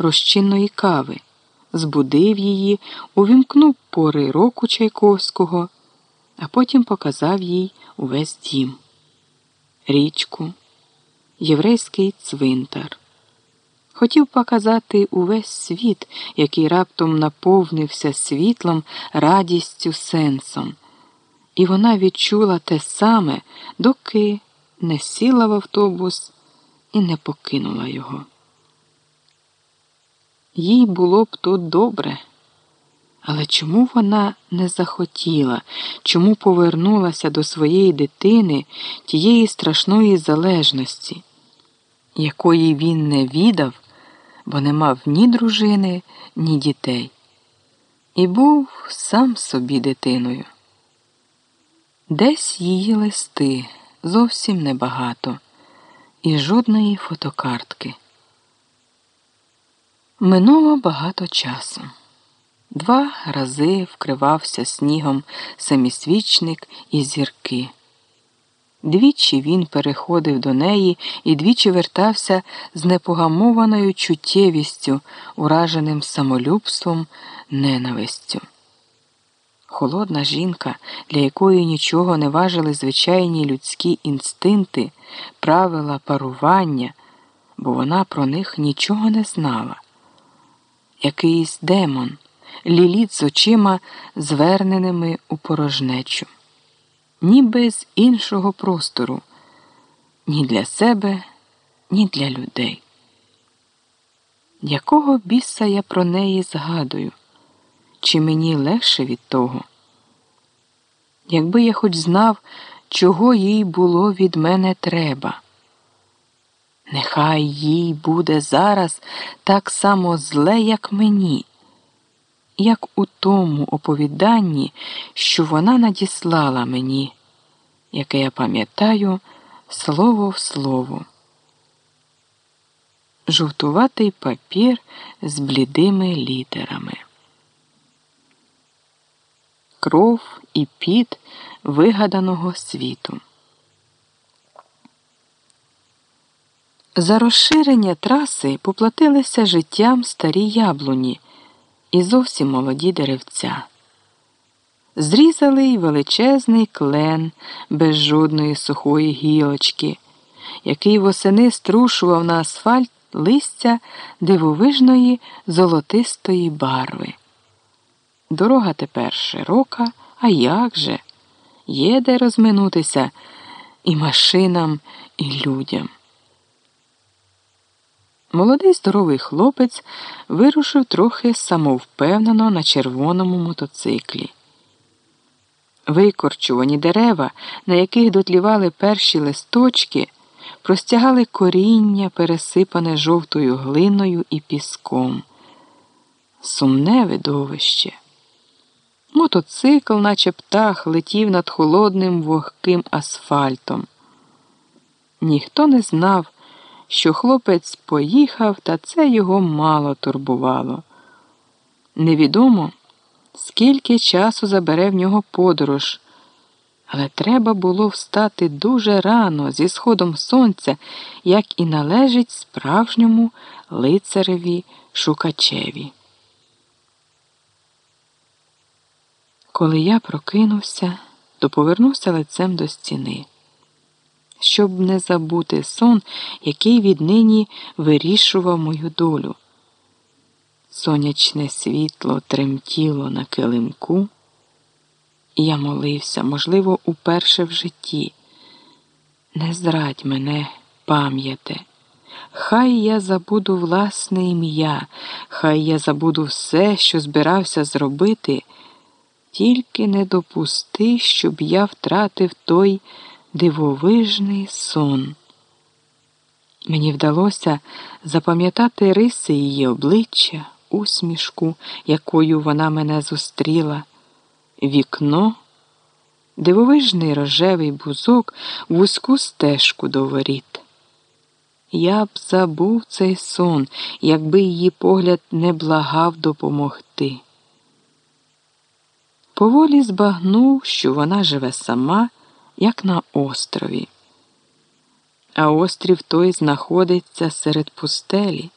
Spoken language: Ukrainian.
розчинної кави, збудив її, увімкнув пори року Чайковського, а потім показав їй увесь дім, річку, єврейський цвинтар. Хотів показати увесь світ, який раптом наповнився світлом, радістю, сенсом. І вона відчула те саме, доки не сіла в автобус і не покинула його. Їй було б тут добре. Але чому вона не захотіла, чому повернулася до своєї дитини тієї страшної залежності, якої він не віддав, бо не мав ні дружини, ні дітей, і був сам собі дитиною? Десь її листи зовсім небагато, і жодної фотокартки. Минуло багато часу. Два рази вкривався снігом семісвічник і зірки. Двічі він переходив до неї і двічі вертався з непогамованою чуттєвістю, ураженим самолюбством, ненавистю. Холодна жінка, для якої нічого не важили звичайні людські інстинкти, правила парування, бо вона про них нічого не знала. Якийсь демон, ліліт з очима, зверненими у порожнечу, ніби з іншого простору, ні для себе, ні для людей. Якого біса я про неї згадую? Чи мені легше від того? Якби я хоч знав, чого їй було від мене треба. Нехай їй буде зараз так само зле, як мені, як у тому оповіданні, що вона надіслала мені, яке я пам'ятаю слово в слово. Жовтуватий папір з блідими літерами. Кров і піт вигаданого світу. За розширення траси поплатилися життям старі яблуні і зовсім молоді деревця. Зрізали й величезний клен без жодної сухої гілочки, який восени струшував на асфальт листя дивовижної золотистої барви. Дорога тепер широка, а як же? Є де розминутися і машинам, і людям. Молодий здоровий хлопець вирушив трохи самовпевнено на червоному мотоциклі. Викорчувані дерева, на яких дотлівали перші листочки, простягали коріння, пересипане жовтою глиною і піском. Сумне видовище. Мотоцикл, наче птах, летів над холодним вогким асфальтом. Ніхто не знав, що хлопець поїхав, та це його мало турбувало. Невідомо, скільки часу забере в нього подорож, але треба було встати дуже рано зі сходом сонця, як і належить справжньому лицареві шукачеві. Коли я прокинувся, то повернувся лицем до стіни, щоб не забути сон, який віднині вирішував мою долю. Сонячне світло тремтіло на килимку, я молився, можливо, уперше в житті. Не зрадь мене, пам'яте, хай я забуду власне ім'я, хай я забуду все, що збирався зробити. Тільки не допусти, щоб я втратив той дивовижний сон. Мені вдалося запам'ятати риси її обличчя, усмішку, якою вона мене зустріла, вікно, дивовижний рожевий бузок, вузьку стежку до воріт. Я б забув цей сон, якби її погляд не благав допомогти. Поволі збагнув, що вона живе сама, як на острові. А острів той знаходиться серед пустелі.